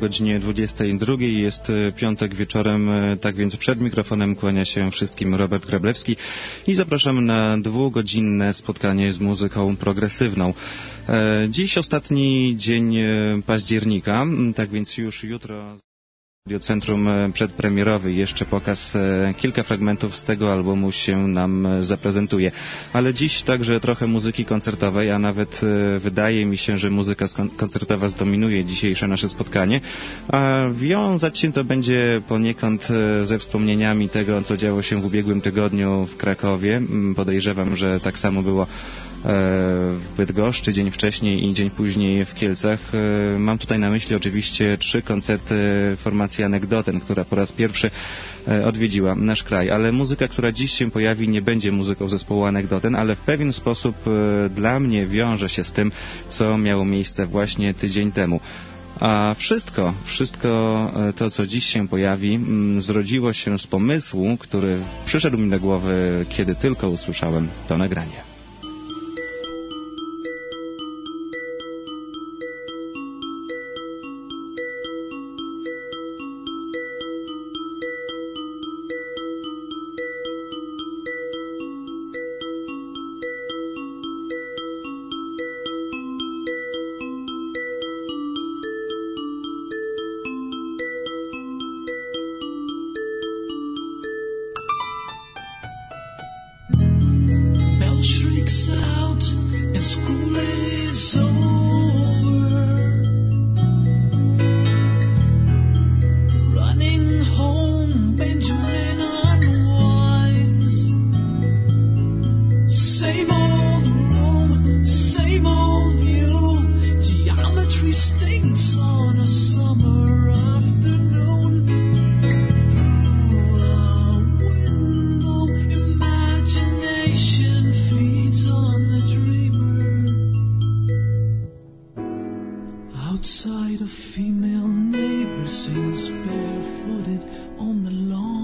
14 minut po godzinie 22. Jest piątek wieczorem, tak więc przed mikrofonem kłania się wszystkim Robert Grablewski i zapraszam na dwugodzinne spotkanie z muzyką progresywną. E, dziś ostatni dzień października, tak więc już jutro... Centrum e, przedpremierowy. Jeszcze pokaz, e, kilka fragmentów z tego albumu się nam e, zaprezentuje. Ale dziś także trochę muzyki koncertowej, a nawet wydaje mi się, że muzyka koncertowa zdominuje dzisiejsze nasze spotkanie. A wiązać się to będzie poniekąd ze wspomnieniami tego, co działo się w ubiegłym tygodniu w Krakowie. Podejrzewam, że tak samo było w Bydgoszczy dzień wcześniej i dzień później w Kielcach. Mam tutaj na myśli oczywiście trzy koncerty formacji Anegdoten, która po raz pierwszy e, odwiedziła nasz kraj. Ale muzyka, która dziś się pojawi, nie będzie muzyką zespołu Anegdoten, ale w pewien sposób e, dla mnie wiąże się z tym, co miało miejsce właśnie tydzień temu. A wszystko, wszystko e, to, co dziś się pojawi, mm, zrodziło się z pomysłu, który przyszedł mi do głowy, kiedy tylko usłyszałem to nagranie. outside, a female neighbor sings barefooted on the lawn.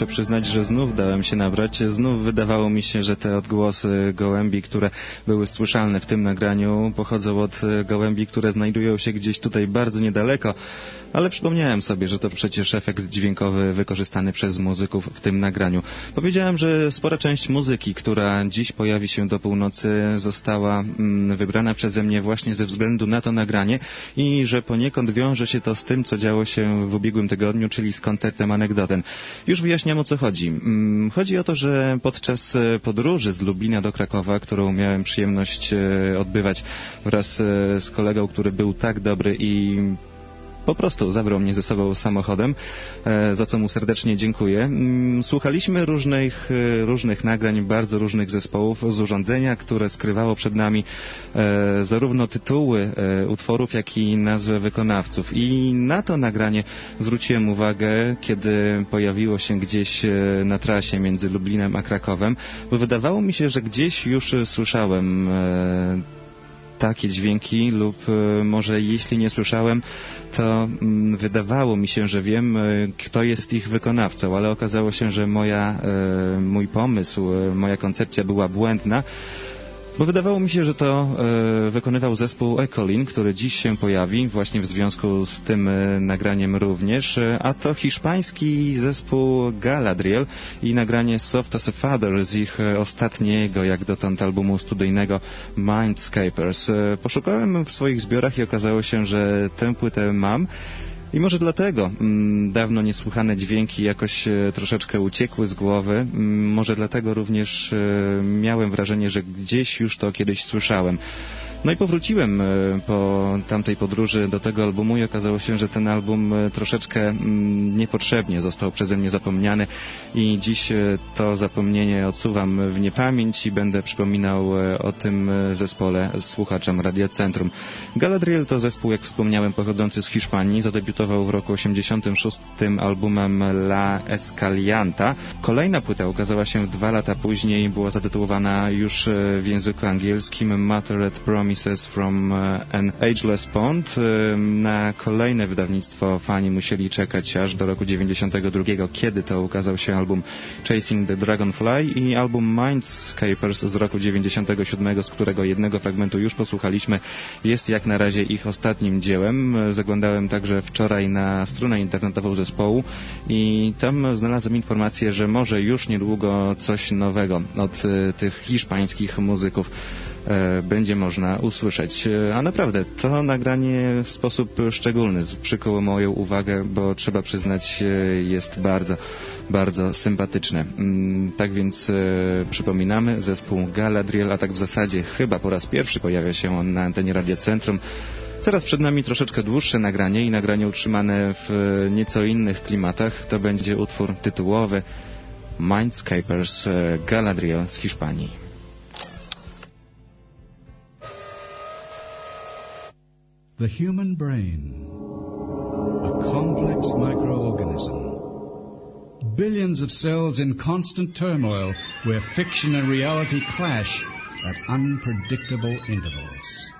Muszę przyznać, że znów dałem się nabrać. Znów wydawało mi się, że te odgłosy gołębi, które były słyszalne w tym nagraniu, pochodzą od gołębi, które znajdują się gdzieś tutaj bardzo niedaleko. Ale przypomniałem sobie, że to przecież efekt dźwiękowy wykorzystany przez muzyków w tym nagraniu. Powiedziałem, że spora część muzyki, która dziś pojawi się do północy, została mm, wybrana przeze mnie właśnie ze względu na to nagranie i że poniekąd wiąże się to z tym, co działo się w ubiegłym tygodniu, czyli z koncertem Anegdoten. Już wyjaśniam o co chodzi. Mm, chodzi o to, że podczas e, podróży z Lublina do Krakowa, którą miałem przyjemność e, odbywać wraz e, z kolegą, który był tak dobry i po prostu zabrał mnie ze sobą samochodem, za co mu serdecznie dziękuję. Mm, słuchaliśmy różnych, różnych nagrań, bardzo różnych zespołów z urządzenia, które skrywało przed nami zarówno tytuły utworów, jak i nazwy wykonawców. I na to nagranie zwróciłem uwagę, kiedy pojawiło się gdzieś na trasie między Lublinem a Krakowem, bo wydawało mi się, że gdzieś już słyszałem takie dźwięki lub e, może jeśli nie słyszałem, to mm, wydawało mi się, że wiem, e, kto jest ich wykonawcą, ale okazało się, że moja, e, mój pomysł, moja koncepcja była błędna. Bo wydawało mi się, że to e, wykonywał zespół Ecolin, który dziś się pojawi właśnie w związku z tym e, nagraniem również, e, a to hiszpański zespół Galadriel i nagranie Soft as a Father z ich ostatniego jak dotąd albumu studyjnego Mindscapers. Poszukałem w swoich zbiorach i okazało się, że tę płytę mam. I może dlatego mm, dawno niesłychane dźwięki jakoś e, troszeczkę uciekły z głowy. Mm, może dlatego również e, miałem wrażenie, że gdzieś już to kiedyś słyszałem. No i powróciłem e, po tamtej podróży do tego albumu i okazało się, że ten album e, troszeczkę mm, niepotrzebnie został przeze mnie zapomniany i dziś e, to zapomnienie odsuwam w niepamięć i będę przypominał o tym zespole słuchaczom Radio Centrum. Galadriel to zespół, jak wspomniałem, pochodzący z Hiszpanii. Zadebiutował w roku 86 albumem La Escalianta. Kolejna płyta ukazała się dwa lata później, była zatytułowana już w języku angielskim Mattered Promise Promises from uh, an Ageless Pond. Na kolejne wydawnictwo fani musieli czekać aż do roku 92, kiedy to ukazał się album Chasing the Dragonfly i album Mindscapers z roku 97, z którego jednego fragmentu już posłuchaliśmy, jest jak na razie ich ostatnim dziełem. Zaglądałem także wczoraj na stronę internetową zespołu i tam znalazłem informację, że może już niedługo coś nowego od e, tych hiszpańskich muzyków E, będzie można usłyszeć. E, a naprawdę, to nagranie w sposób szczególny przykuło moją uwagę, bo trzeba przyznać, jest bardzo, bardzo sympatyczne. Mm, tak więc e, przypominamy, zespół Galadriel, a tak w zasadzie chyba po raz pierwszy pojawia się on na antenie Radia Centrum. Teraz przed nami troszeczkę dłuższe nagranie i nagranie utrzymane w nieco innych klimatach. To będzie utwór tytułowy Mindscapers Galadriel z Hiszpanii. The human brain, a complex microorganism. Billions of cells in constant turmoil where fiction and reality clash at unpredictable intervals.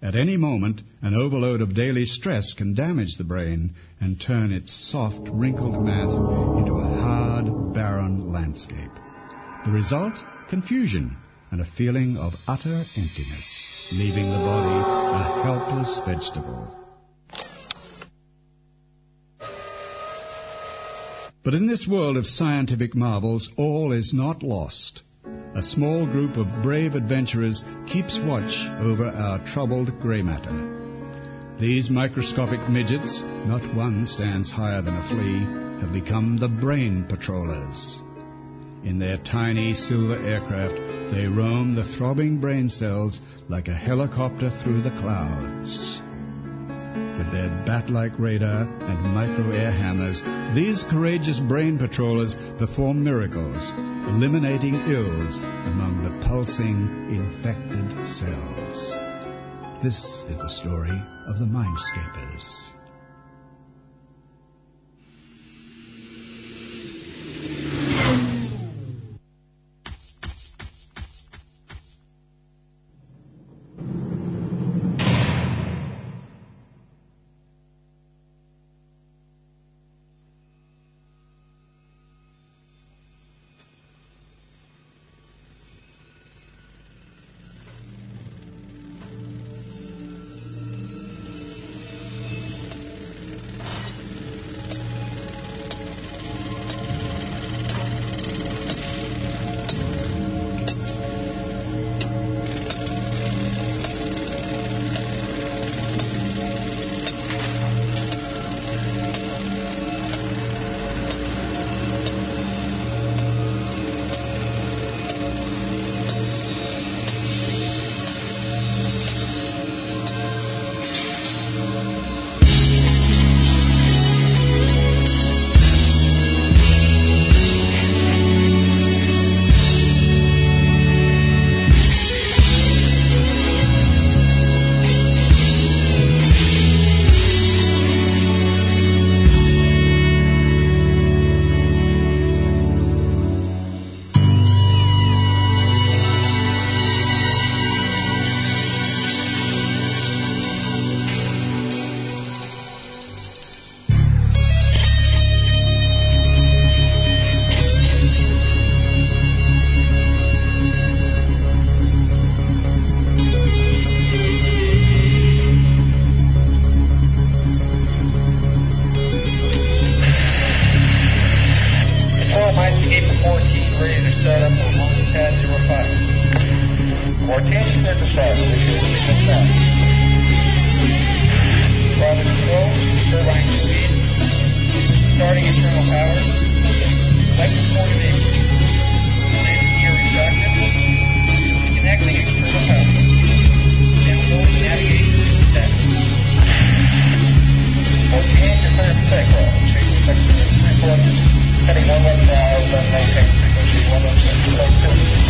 At any moment, an overload of daily stress can damage the brain and turn its soft, wrinkled mass into a hard, barren landscape. The result? Confusion, and a feeling of utter emptiness, leaving the body a helpless vegetable. But in this world of scientific marvels, all is not lost. A small group of brave adventurers keeps watch over our troubled grey matter. These microscopic midgets, not one stands higher than a flea, have become the brain patrollers. In their tiny silver aircraft, they roam the throbbing brain cells like a helicopter through the clouds. With their bat-like radar and micro-air hammers, these courageous brain patrollers perform miracles, eliminating ills among the pulsing, infected cells. This is the story of the Mindscapers. Mortência necessária, defesa necessária. Water flow, turbine speed, starting internal power, electric motivation, safety gear retracted, connecting external power, downloading navigation success. Mortência clear for Two chasing section 1 left for hour, left main taxi, frequency 1 left, 2.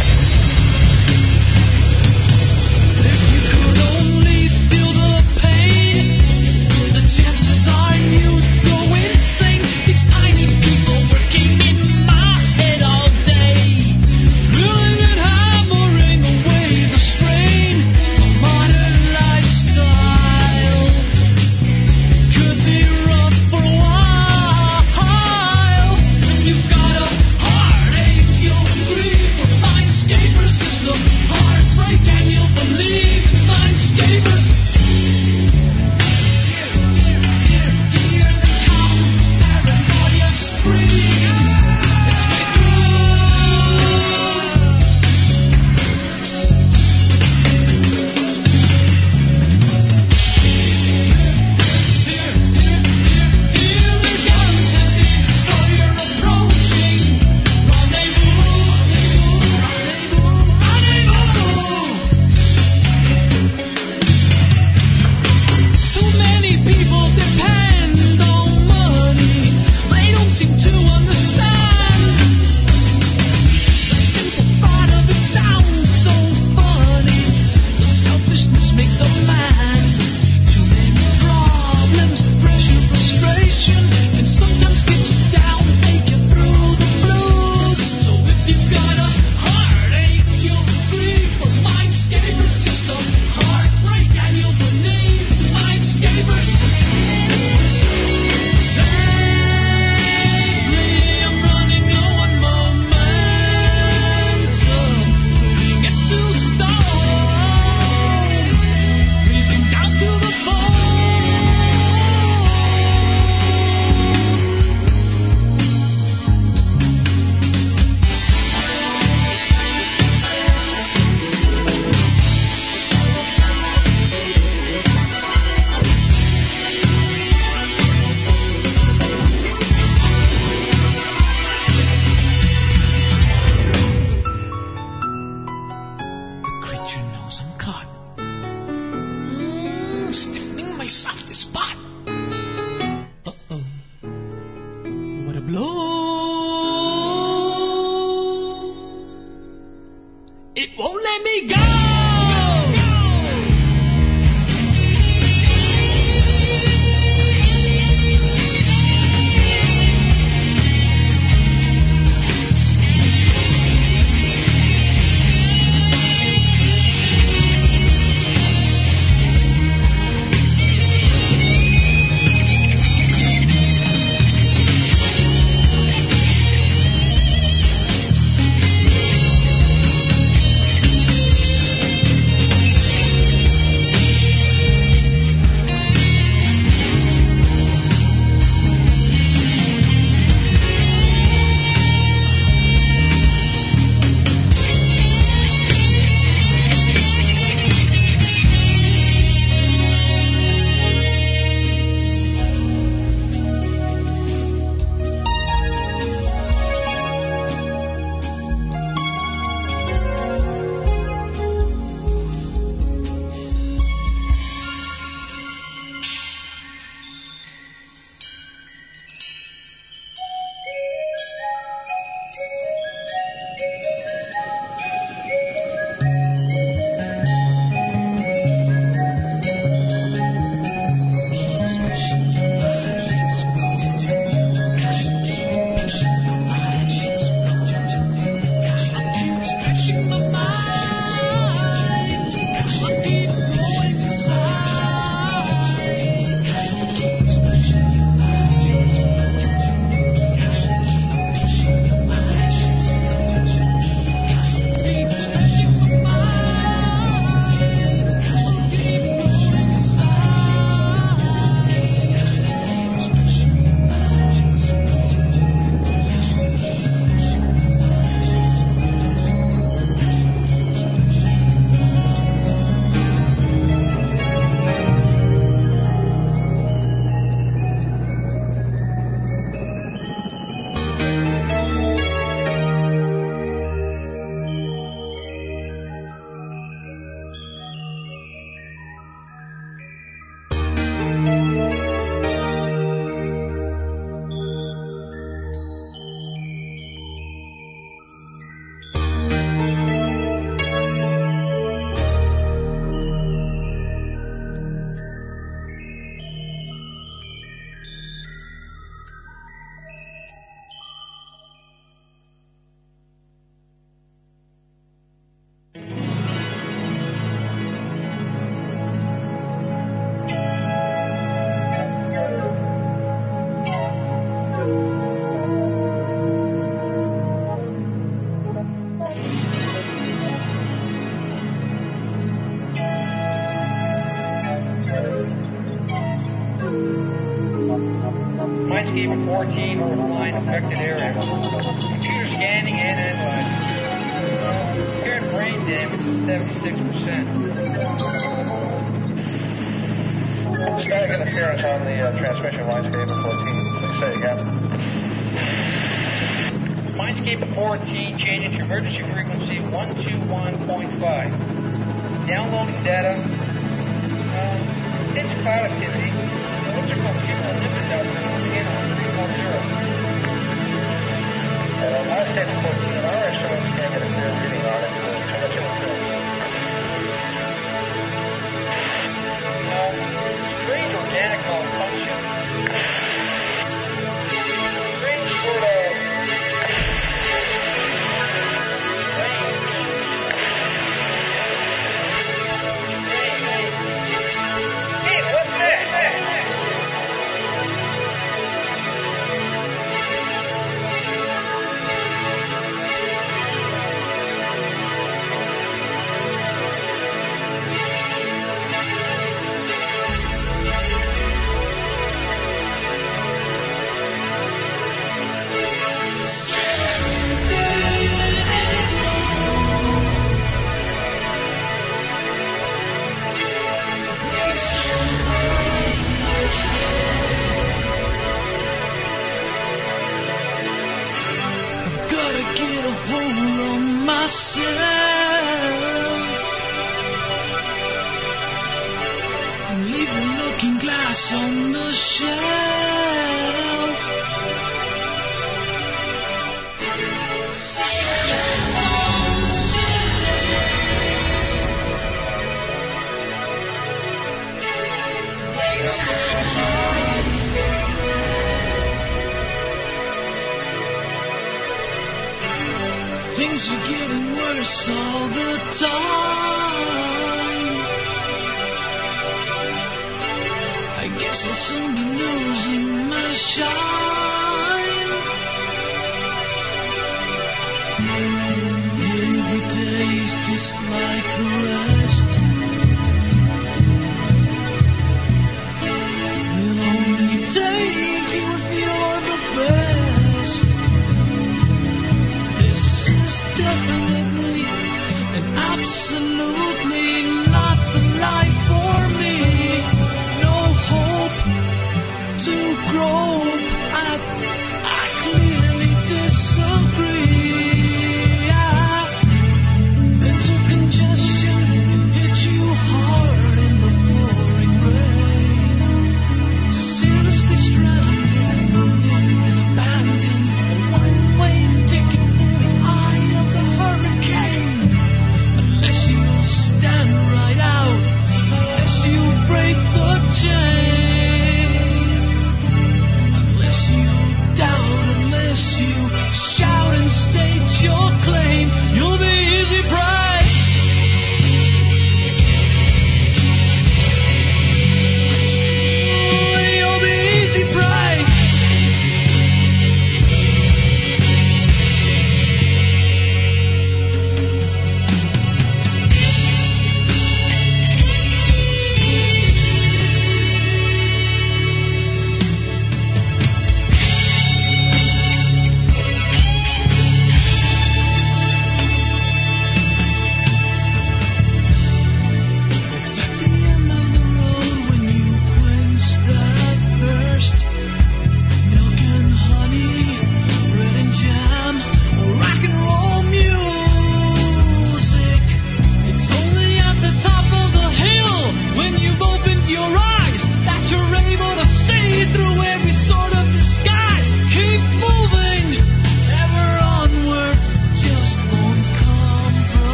14 on the fine affected area.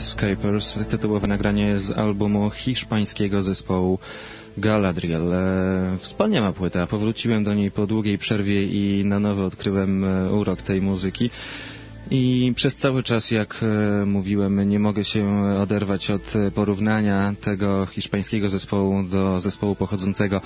Mindscapers, tytułowe nagranie z albumu hiszpańskiego zespołu Galadriel. E, wspaniała płyta. Powróciłem do niej po długiej przerwie i na nowo odkryłem e, urok tej muzyki. I przez cały czas, jak e, mówiłem, nie mogę się oderwać od porównania tego hiszpańskiego zespołu do zespołu pochodzącego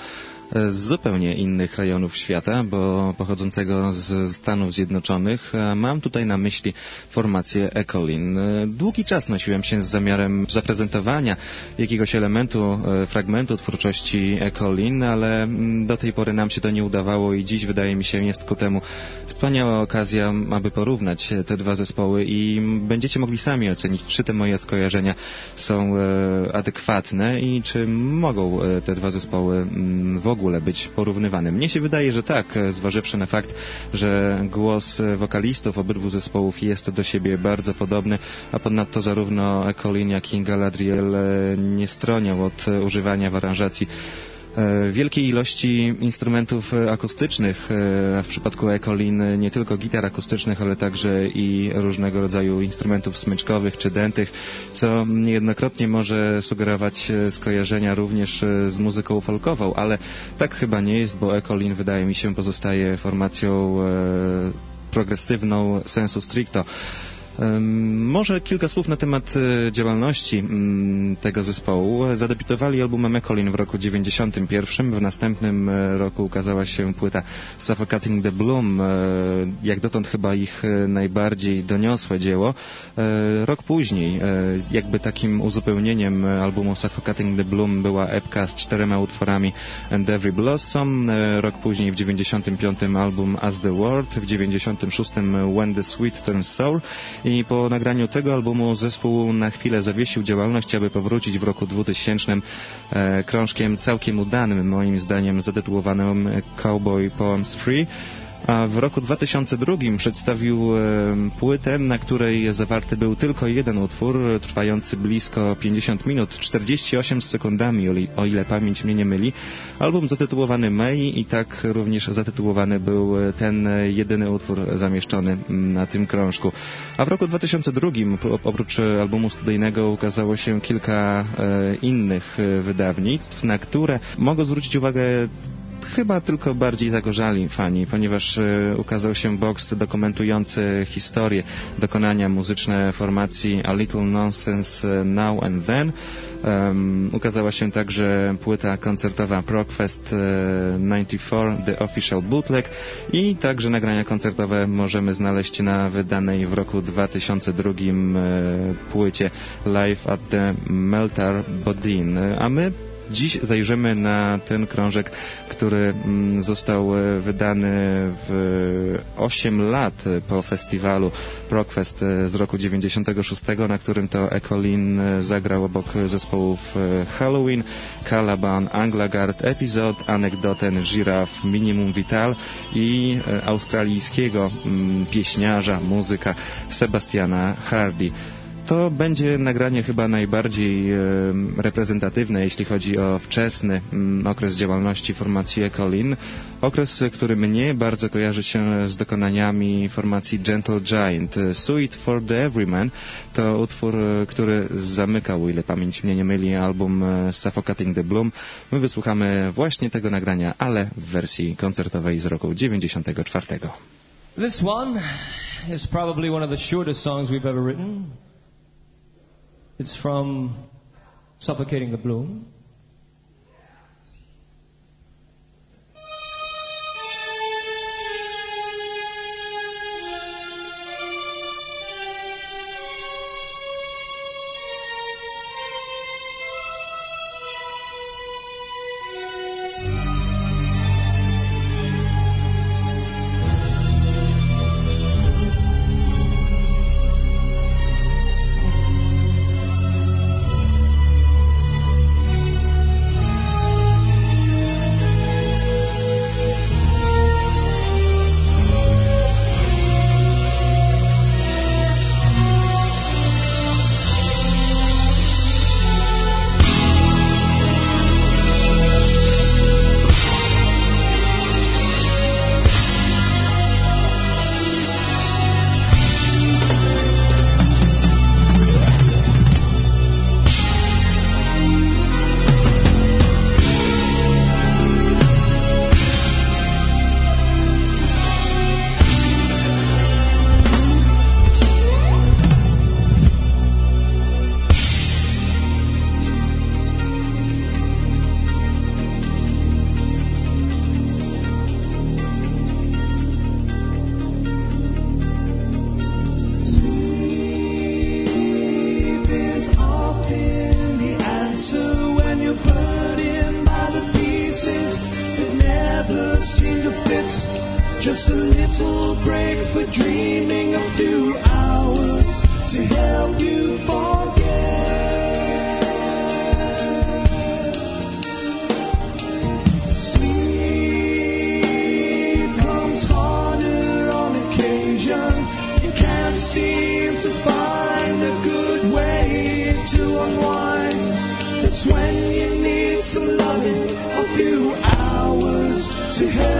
z zupełnie innych rejonów świata, bo pochodzącego z Stanów Zjednoczonych. Mam tutaj na myśli formację Ecolin. Długi czas nosiłem się z zamiarem zaprezentowania jakiegoś elementu, e, fragmentu twórczości Ecolin, ale mm, do tej pory nam się to nie udawało i dziś wydaje mi się jest ku temu wspaniała okazja, aby porównać te dwa zespoły i będziecie mogli sami ocenić, czy te moje skojarzenia są e, adekwatne i czy mogą e, te dwa zespoły mm, w ogóle być porównywany. Mnie się wydaje, że tak, e, zważywszy na fakt, że głos e, wokalistów obydwu zespołów jest do siebie bardzo podobny, a ponadto zarówno Colin jak i Galadriel e, nie stronią od używania w aranżacji wielkiej ilości instrumentów e, akustycznych, e, w przypadku Ecolin nie tylko gitar akustycznych, ale także i różnego rodzaju instrumentów smyczkowych czy dętych, co niejednokrotnie może sugerować skojarzenia również z muzyką folkową, ale tak chyba nie jest, bo Ecolin wydaje mi się pozostaje formacją progresywną sensu stricto. Może kilka słów na temat e, działalności mm, tego zespołu. Zadebiutowali albumem Ecolin w roku 91. W następnym e, roku ukazała się płyta Suffocating the Bloom. E, jak dotąd chyba ich najbardziej doniosłe dzieło. Rok później, jakby takim uzupełnieniem albumu Suffocating the Bloom była epka z czterema utworami And Every Blossom. Rok później w 95. album As the World. W 96. When the Sweet Turns Sour i po nagraniu tego albumu zespół na chwilę zawiesił działalność, aby powrócić w roku 2000 e, krążkiem całkiem udanym, moim zdaniem zatytułowanym Cowboy Poems Free a w roku 2002 przedstawił e, płytę, na której zawarty był tylko jeden utwór, trwający blisko 50 minut, 48 sekundami, o ile pamięć mnie nie myli. Album zatytułowany May i tak również zatytułowany był ten jedyny utwór zamieszczony na tym krążku. A w roku 2002 oprócz albumu studyjnego ukazało się kilka e, innych wydawnictw, na które mogą zwrócić uwagę chyba tylko bardziej zagorzali fani, ponieważ e, ukazał się box dokumentujący historię dokonania muzyczne formacji A Little Nonsense Now and Then. Um, ukazała się także płyta koncertowa Progfest 94 e, The Official Bootleg i także nagrania koncertowe możemy znaleźć na wydanej w roku 2002 e, płycie Live at the Meltar Bodin. A my Dziś zajrzymy na ten krążek, który mm, został e, wydany w 8 lat po festiwalu Progfest e, z roku 96, na którym to Ecolin e, zagrał obok zespołów Halloween, Calaban, Anglagard, Episode, Anekdoten, Giraffe, Minimum Vital i australijskiego mm, pieśniarza, muzyka Sebastiana Hardy. To będzie nagranie chyba najbardziej reprezentatywne, jeśli chodzi o wczesny mm, okres działalności formacji Ecolin. Okres, który mnie bardzo kojarzy się z dokonaniami formacji Gentle Giant. Suite for the Everyman to utwór, który zamykał, ile pamięć mnie nie myli, album e, Suffocating the Bloom. My wysłuchamy właśnie tego nagrania, ale w wersji koncertowej z roku 94. This one is probably one of the shortest songs we've ever written. It's from Suffocating the Bloom. to unwind. That's when you need some loving, a few hours to help.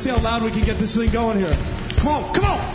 see how loud we can get this thing going here. Come on, come on.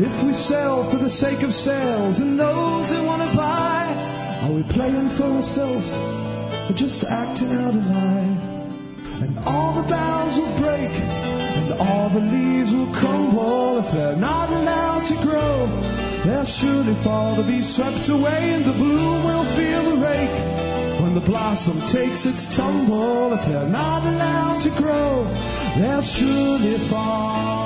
if we sell for the sake of sales and those who want to buy, are we playing for ourselves or just acting out a lie? And all the boughs will break and all the leaves will crumble if they're not allowed to grow. They'll surely fall to be swept away and the bloom will feel the rake when the blossom takes its tumble, if they're not allowed to grow, they'll surely fall.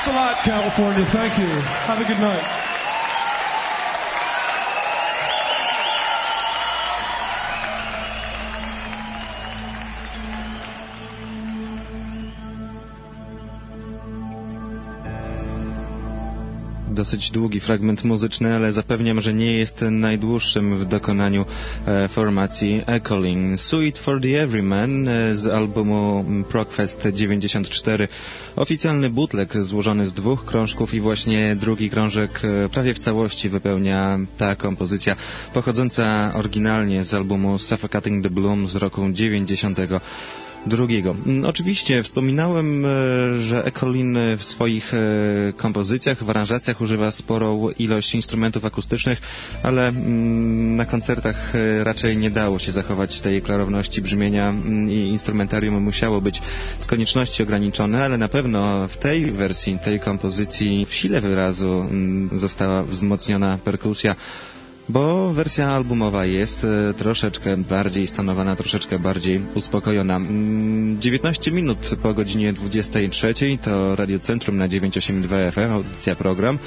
Thanks a lot, California. Thank you. Have a good night. Dosyć długi fragment muzyczny, ale zapewniam, że nie jest najdłuższym w dokonaniu e, formacji Echoling. Suite for the Everyman e, z albumu Progfest 94. Oficjalny bootleg złożony z dwóch krążków i właśnie drugi krążek e, prawie w całości wypełnia ta kompozycja pochodząca oryginalnie z albumu Suffocating the Bloom z roku 90 drugiego. Mm, Oczywiście wspominałem, e, że Ecolin w swoich e, kompozycjach, w aranżacjach używa sporą ilość instrumentów akustycznych, ale mm, na koncertach e, raczej nie dało się zachować tej klarowności brzmienia mm, i instrumentarium musiało być z konieczności ograniczone, ale na pewno w tej wersji, tej kompozycji w sile wyrazu została wzmocniona perkusja bo wersja albumowa jest e, troszeczkę bardziej stanowana, troszeczkę bardziej uspokojona. Mm, 19 minut po godzinie 23 to Radio Centrum na 982 FM, audycja program.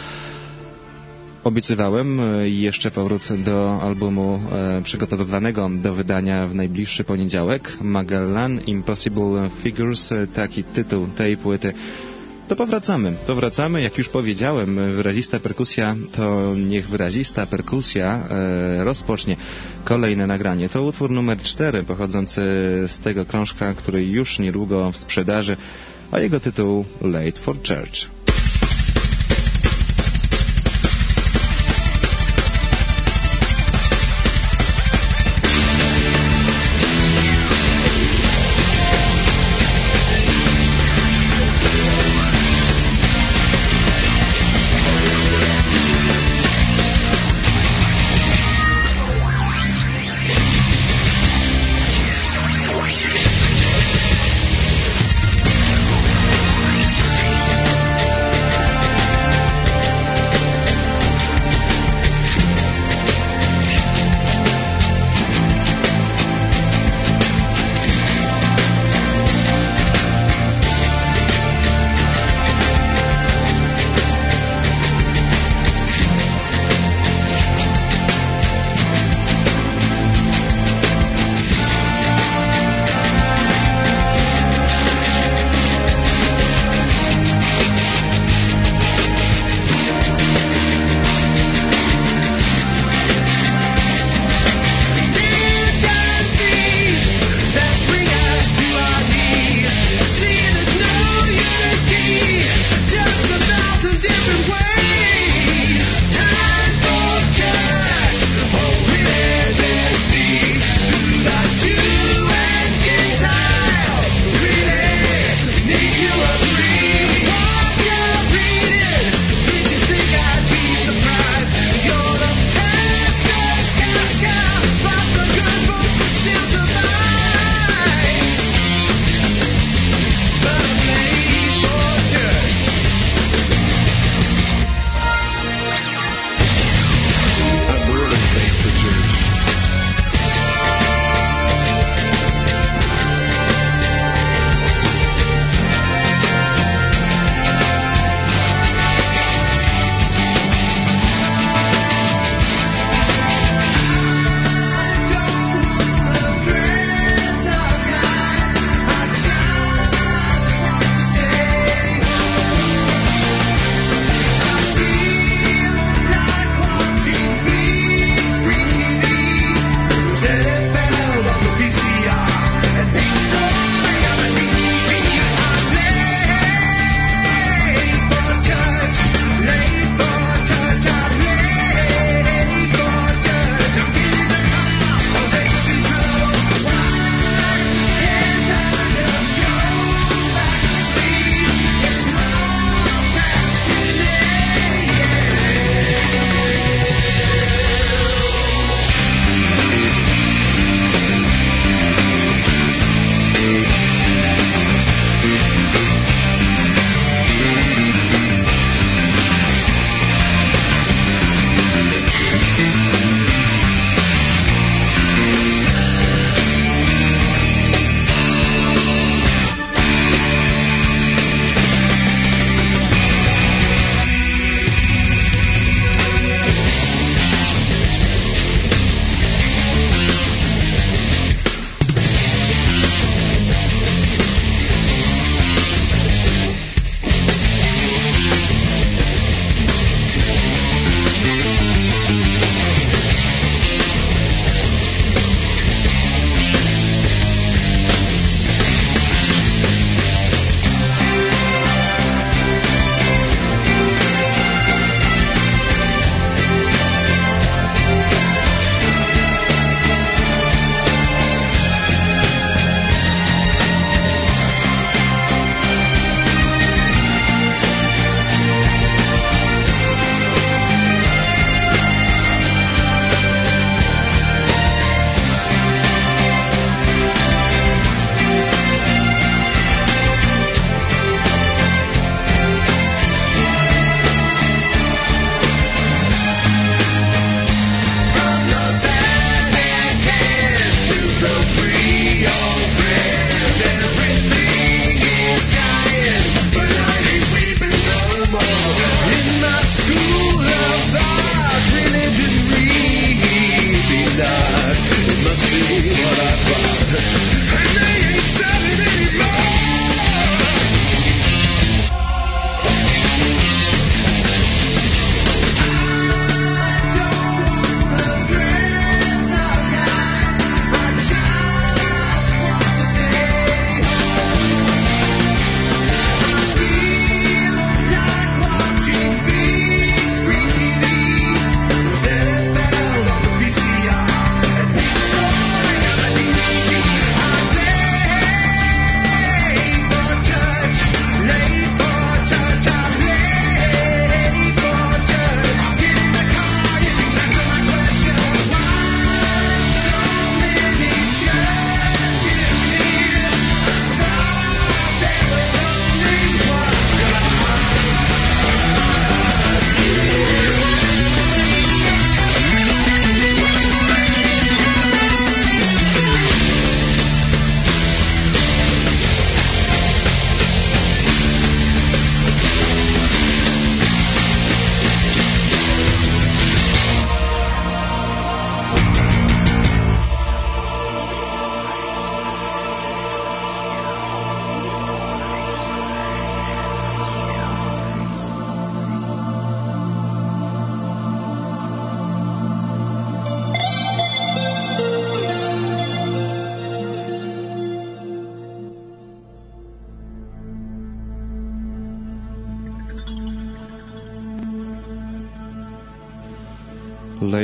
Obiecywałem e, jeszcze powrót do albumu e, przygotowywanego do wydania w najbliższy poniedziałek. Magellan Impossible Figures, taki tytuł tej płyty. To powracamy, powracamy, jak już powiedziałem, wyrazista perkusja to niech wyrazista perkusja e, rozpocznie kolejne nagranie. To utwór numer 4 pochodzący z tego krążka, który już niedługo w sprzedaży, a jego tytuł Late for Church.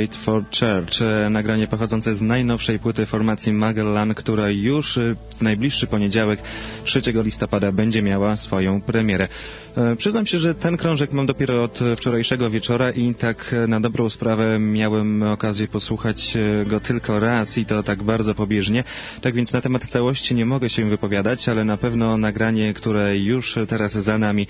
Late for Church. Nagranie pochodzące z najnowszej płyty formacji Magellan, która już w najbliższy poniedziałek 3 listopada będzie miała swoją premierę. E, Przyznam się, że ten krążek mam dopiero od wczorajszego wieczora i tak e, na dobrą sprawę miałem okazję posłuchać e, go tylko raz i to tak bardzo pobieżnie. Tak więc na temat całości nie mogę się wypowiadać, ale na pewno nagranie, które już teraz za nami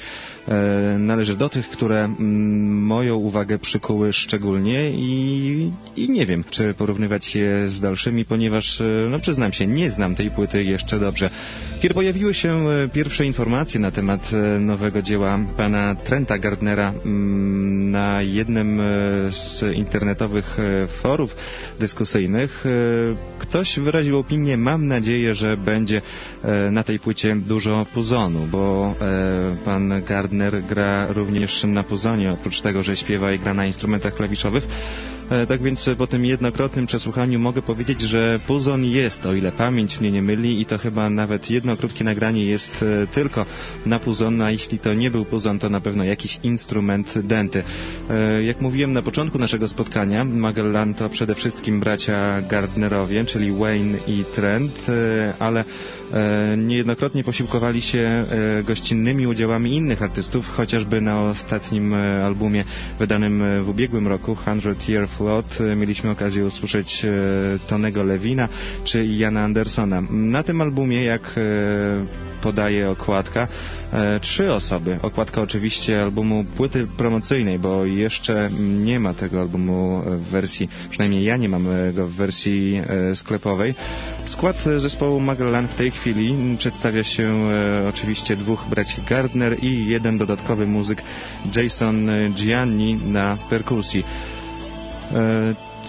należy do tych, które mm, moją uwagę przykuły szczególnie i, i nie wiem, czy porównywać je z dalszymi, ponieważ, no przyznam się, nie znam tej płyty jeszcze dobrze. Kiedy pojawiły się pierwsze informacje na temat nowego dzieła pana Trenta Gardnera mm, na jednym e, z internetowych e, forów dyskusyjnych, e, ktoś wyraził opinię, mam nadzieję, że będzie na tej płycie dużo puzonu, bo pan Gardner gra również na puzonie, oprócz tego, że śpiewa i gra na instrumentach klawiszowych. E, Tak więc po tym jednokrotnym przesłuchaniu mogę powiedzieć, że puzon jest, o ile pamięć mnie nie myli i to chyba nawet jedno krótkie nagranie jest e, tylko na puzon, a jeśli to nie był puzon, to na pewno jakiś instrument denty. E, Jak mówiłem na początku naszego spotkania, Magellan to przede wszystkim bracia Gardnerowie, czyli Wayne i Trent, ale niejednokrotnie posiłkowali się e, gościnnymi udziałami innych artystów, chociażby na ostatnim e, albumie wydanym e, w ubiegłym roku, 100 Year Flood, e, mieliśmy okazję usłyszeć e, Tonego Lewina czy Jana Andersona. Na tym albumie, jak e, podaje okładka, e, trzy osoby. Okładka oczywiście albumu płyty promocyjnej, bo jeszcze nie ma tego albumu w wersji, przynajmniej ja nie mam go w wersji e, sklepowej. Skład zespołu Magellan w tej chwili przedstawia się e, oczywiście dwóch braci Gardner i jeden dodatkowy muzyk Jason Gianni na perkusji.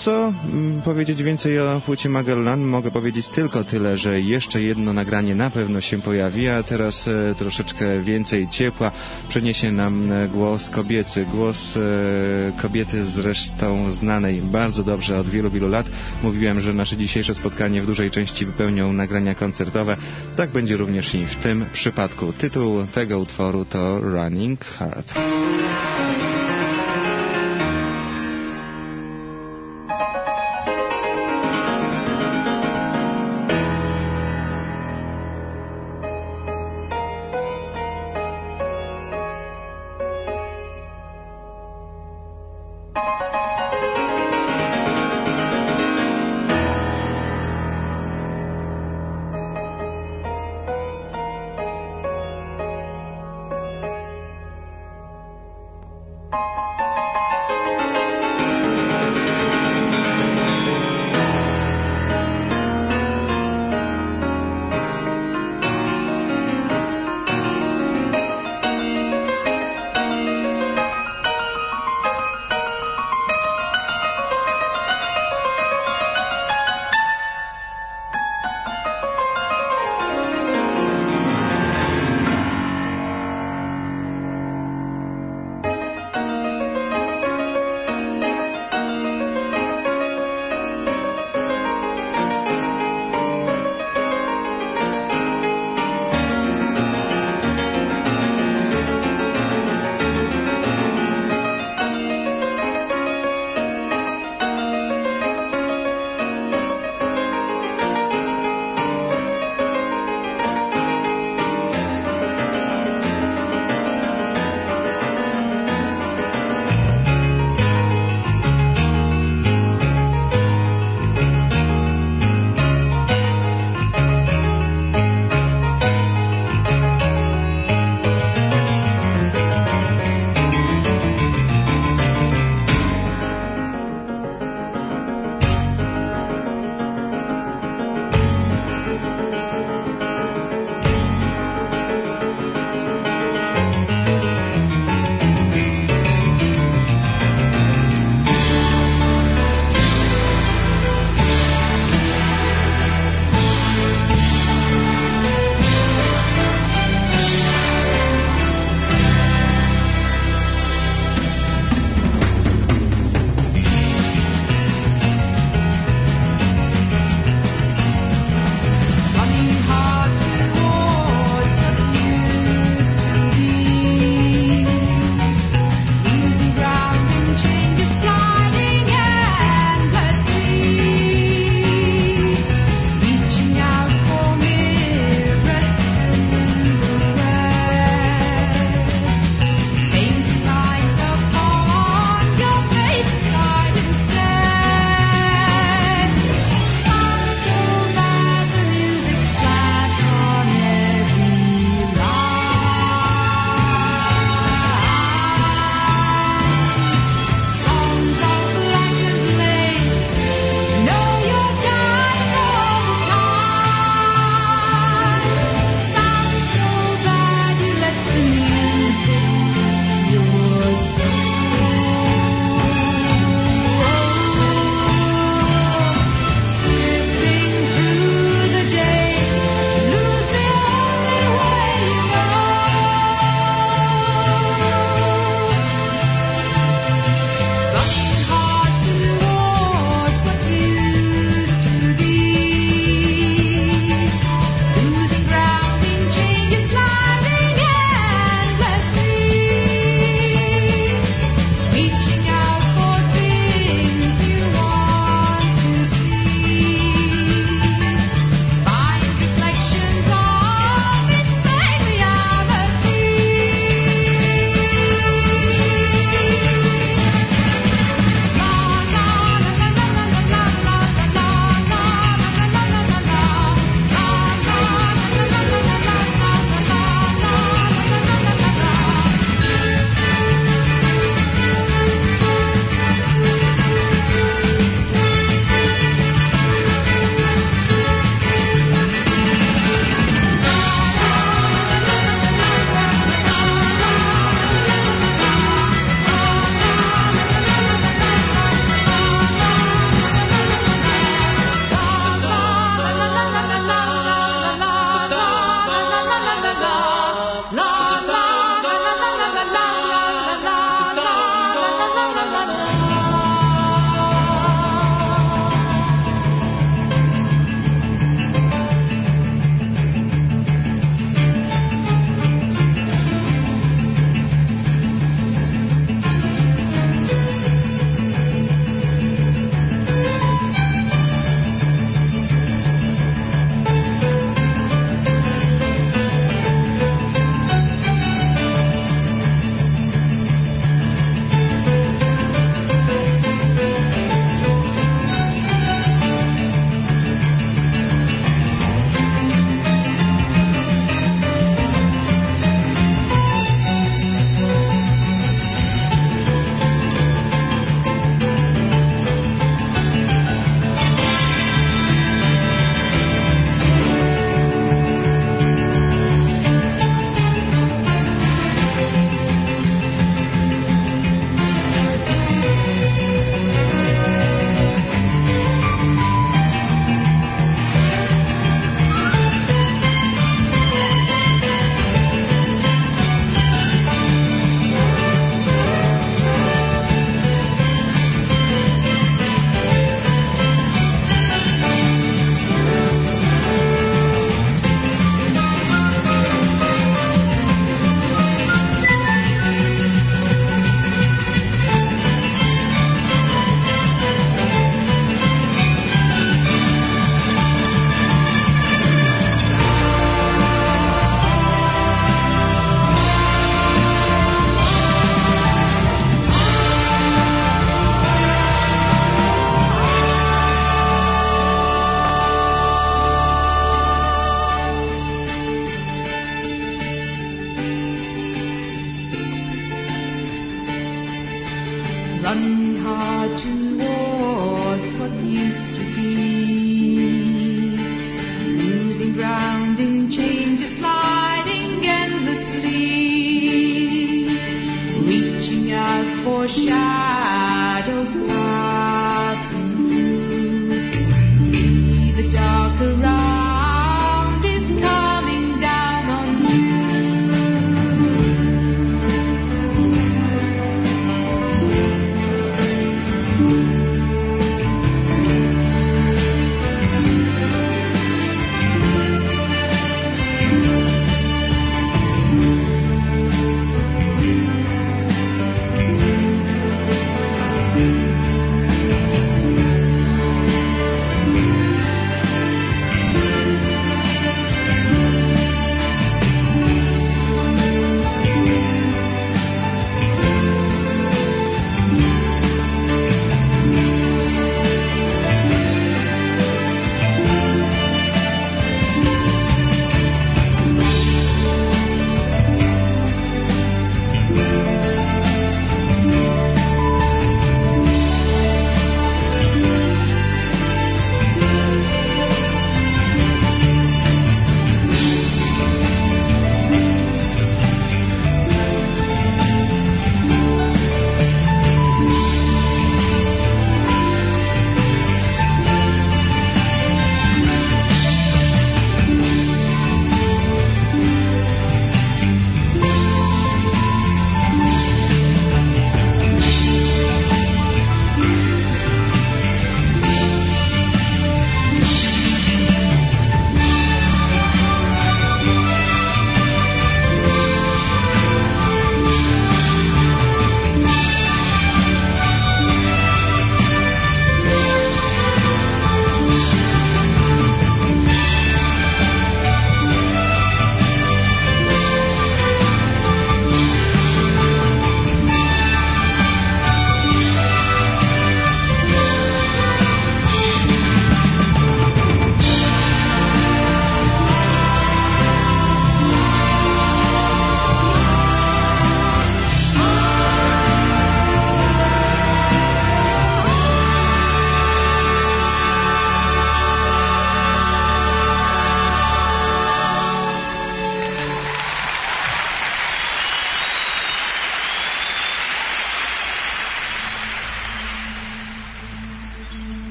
Co mm, powiedzieć więcej o płycie Magellan? Mogę powiedzieć tylko tyle, że jeszcze jedno nagranie na pewno się pojawi, a teraz e, troszeczkę więcej ciepła przeniesie nam e, głos kobiecy. Głos e, kobiety zresztą znanej bardzo dobrze od wielu, wielu lat. Mówiłem, że nasze dzisiejsze spotkanie w dużej części wypełnią nagrania koncertowe. Tak będzie również i w tym przypadku. Tytuł tego utworu to Running Heart.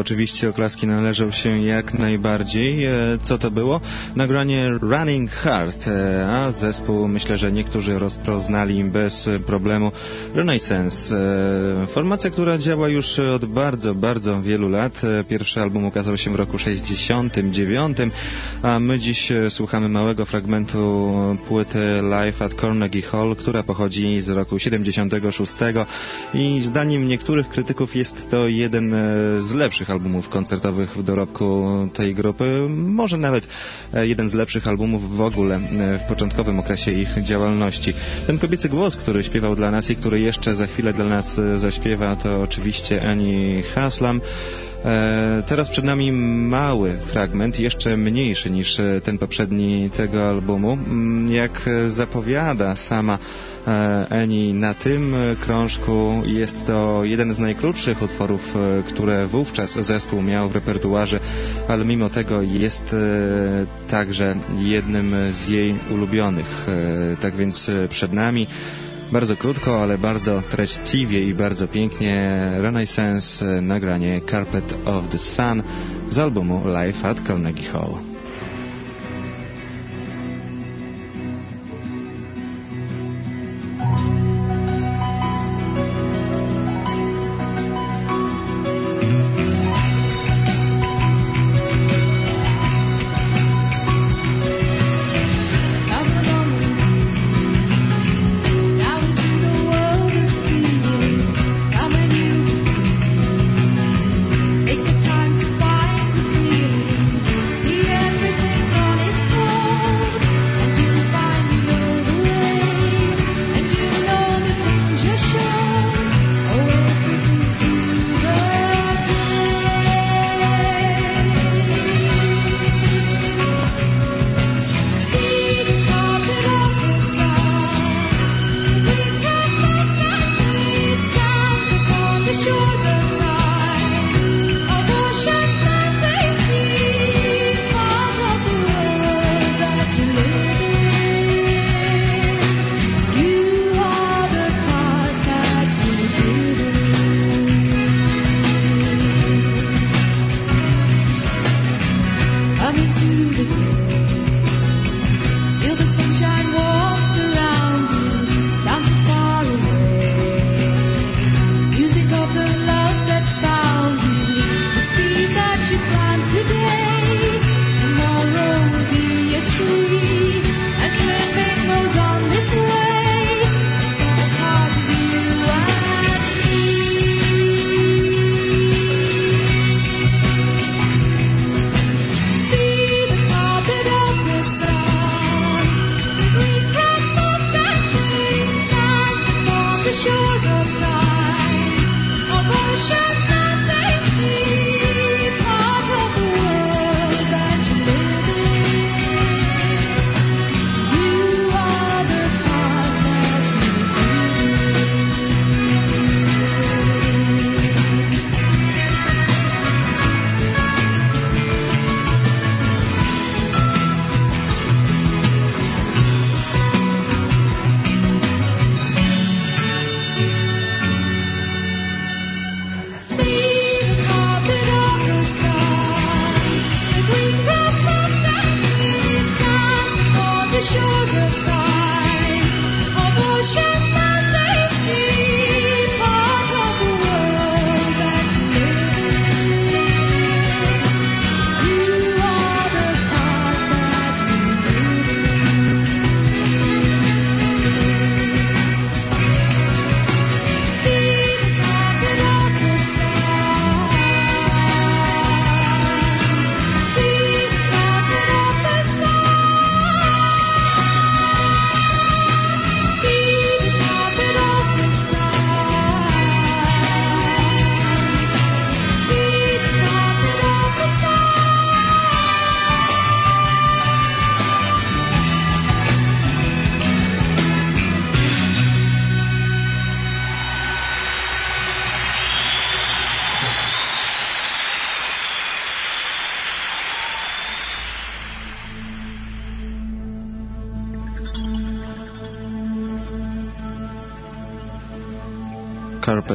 Oczywiście oklaski należą się jak najbardziej. E, Co to było? Nagranie Running Hard, e, a zespół myślę, że niektórzy rozpoznali bez problemu Renaissance. E, Formacja, która działa już od bardzo, bardzo wielu lat. Pierwszy album ukazał się w roku 69, a my dziś słuchamy małego fragmentu płyty Live at Carnegie Hall, która pochodzi z roku 76 i zdaniem niektórych krytyków jest to jeden z lepszych albumów koncertowych w dorobku tej grupy, może nawet e, jeden z lepszych albumów w ogóle e, w początkowym okresie ich działalności. Ten kobiecy głos, który śpiewał dla nas i który jeszcze za chwilę dla nas e, zaśpiewa, to oczywiście Annie Haslam. E, Teraz przed nami mały fragment, jeszcze mniejszy niż e, ten poprzedni tego albumu. Mm, Jak zapowiada sama Eni na tym krążku jest to jeden z najkrótszych utworów, e, które wówczas zespół miał w repertuarze, ale mimo tego jest także jednym z jej ulubionych. Tak więc przed nami bardzo krótko, ale bardzo treściwie i bardzo pięknie Renaissance e, nagranie Carpet of the Sun z albumu Live at Carnegie Hall.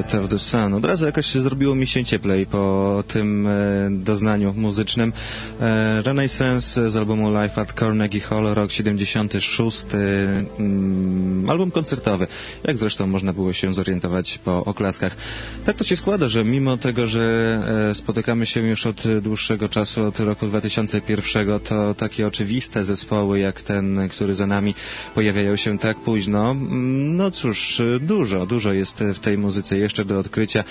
Carpet of the Sun. Od razu jakoś zrobiło mi się cieplej po tym e, doznaniu muzycznym. E, Renaissance z albumu Live at Carnegie Hall, rok 76, mm, album koncertowy, jak zresztą można było się zorientować po oklaskach. Tak to się składa, że mimo tego, że e, spotykamy się już od dłuższego czasu, od roku 2001, to takie oczywiste zespoły jak ten, który za nami pojawiają się tak późno. Mm, No cóż, dużo, dużo jest w tej muzyce jeszcze do odkrycia.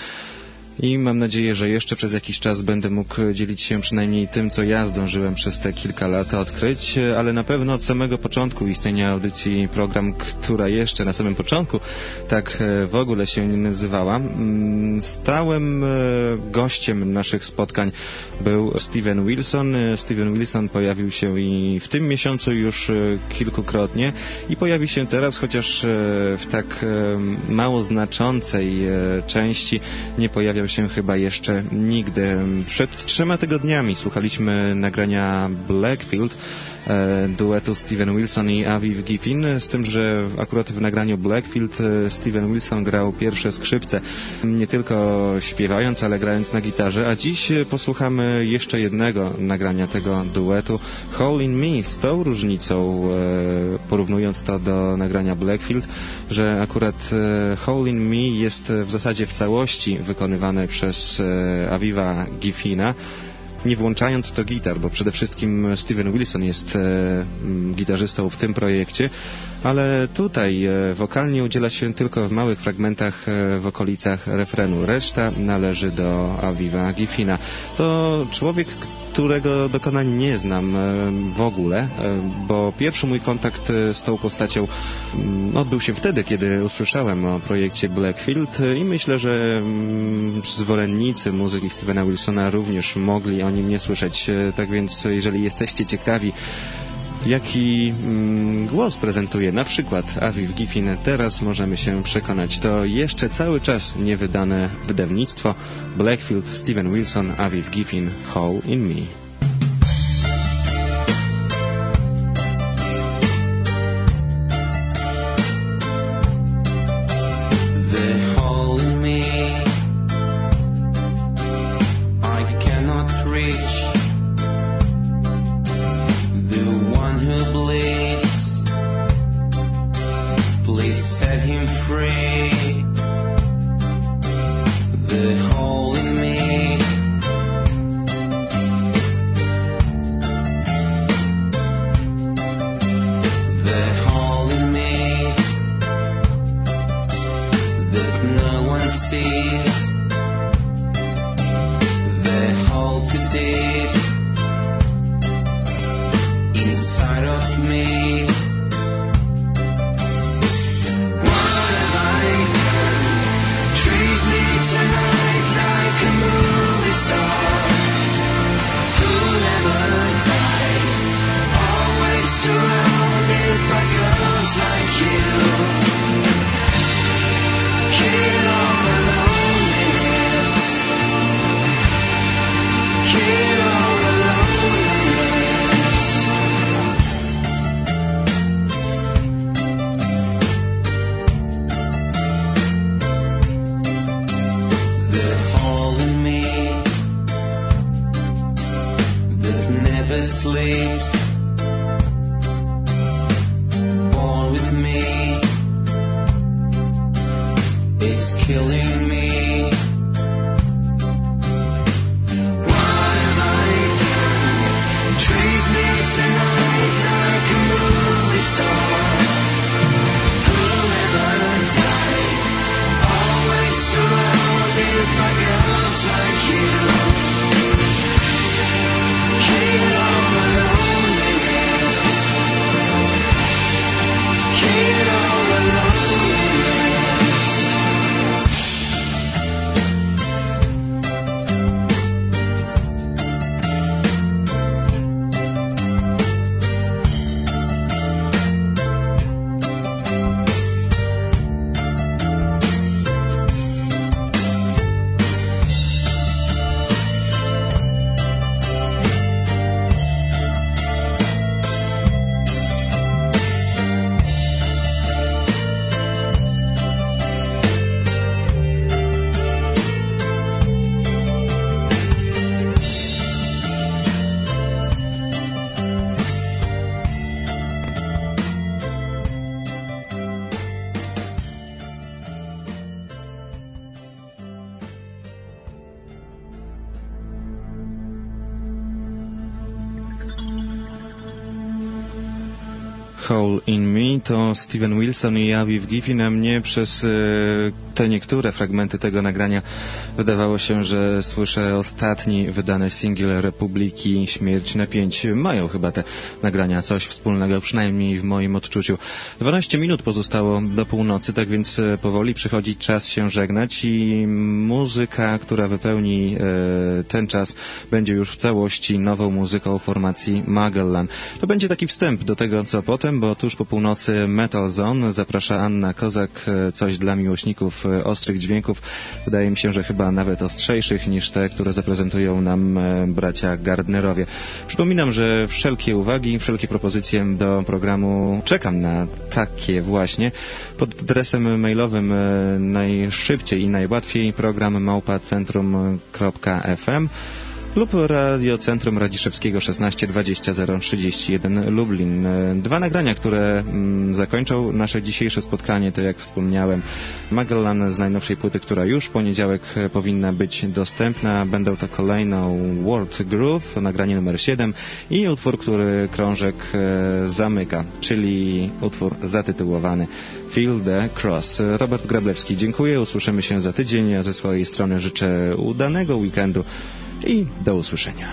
I mam nadzieję, że jeszcze przez jakiś czas będę mógł dzielić się przynajmniej tym, co ja zdążyłem przez te kilka lat odkryć, ale na pewno od samego początku istnienia audycji program, która jeszcze na samym początku tak e, w ogóle się nie nazywała, mm, stałym e, gościem naszych spotkań był Steven Wilson. E, Steven Wilson pojawił się i w tym miesiącu już kilkukrotnie i pojawi się teraz, chociaż w tak mało znaczącej części nie pojawiał się chyba jeszcze nigdy. Przed trzema tygodniami słuchaliśmy nagrania Blackfield, duetu Steven Wilson i Aviv Giffin, z tym, że akurat w nagraniu Blackfield e, Steven Wilson grał pierwsze skrzypce, nie tylko śpiewając, ale grając na gitarze, a dziś e, posłuchamy jeszcze jednego nagrania tego duetu, Hole in Me, z tą różnicą, e, porównując to do nagrania Blackfield, że akurat e, Hole in Me jest w zasadzie w całości wykonywane przez e, Aviva Giffina, nie włączając to gitar, bo przede wszystkim Steven Wilson jest e, gitarzystą w tym projekcie, ale tutaj e, wokalnie udziela się tylko w małych fragmentach e, w okolicach refrenu. Reszta należy do Aviva Giffina. To człowiek, którego dokonań nie znam e, w ogóle, bo pierwszy mój kontakt z tą postacią mm, odbył się wtedy, kiedy usłyszałem o projekcie Blackfield i myślę, że mm, zwolennicy muzyki Stevena Wilsona również mogli o nim nie słyszeć. Tak więc, jeżeli jesteście ciekawi, jaki mm, głos prezentuje na przykład Aviv Giffin, teraz możemy się przekonać. To jeszcze cały czas niewydane wydawnictwo Blackfield, Steven Wilson, Aviv Giffin, Hole in Me. To Steven Wilson i Aviv Giffin, a mnie przez e, te niektóre fragmenty tego nagrania wydawało się, że słyszę ostatni wydany singiel Republiki Śmierć na pięć. Mają chyba te nagrania coś wspólnego, przynajmniej w moim odczuciu. 12 minut pozostało do północy, tak więc e, powoli przychodzi czas się żegnać i muzyka, która wypełni e, ten czas, będzie już w całości nową muzyką formacji Magellan. To będzie taki wstęp do tego, co potem, bo tuż po północy Metal Zone zaprasza Anna Kozak, coś dla miłośników e, ostrych dźwięków. Wydaje mi się, że chyba nawet ostrzejszych niż te, które zaprezentują nam e, bracia Gardnerowie. Przypominam, że wszelkie uwagi, wszelkie propozycje do programu czekam na takie właśnie. Pod adresem mailowym e, najszybciej i najłatwiej program małpacentrum.fm lub Radiocentrum Radziszewskiego 16 20 031 Lublin. E, Dwa nagrania, które mm, zakończą nasze dzisiejsze spotkanie, to jak wspomniałem Magellan z najnowszej płyty, która już w poniedziałek e, powinna być dostępna. Będą to kolejną World Groove, nagranie numer 7 i utwór, który krążek e, zamyka, czyli utwór zatytułowany Feel the Cross. Robert Grablewski, dziękuję. Usłyszymy się za tydzień. Ja ze swojej strony życzę udanego weekendu i do usłyszenia.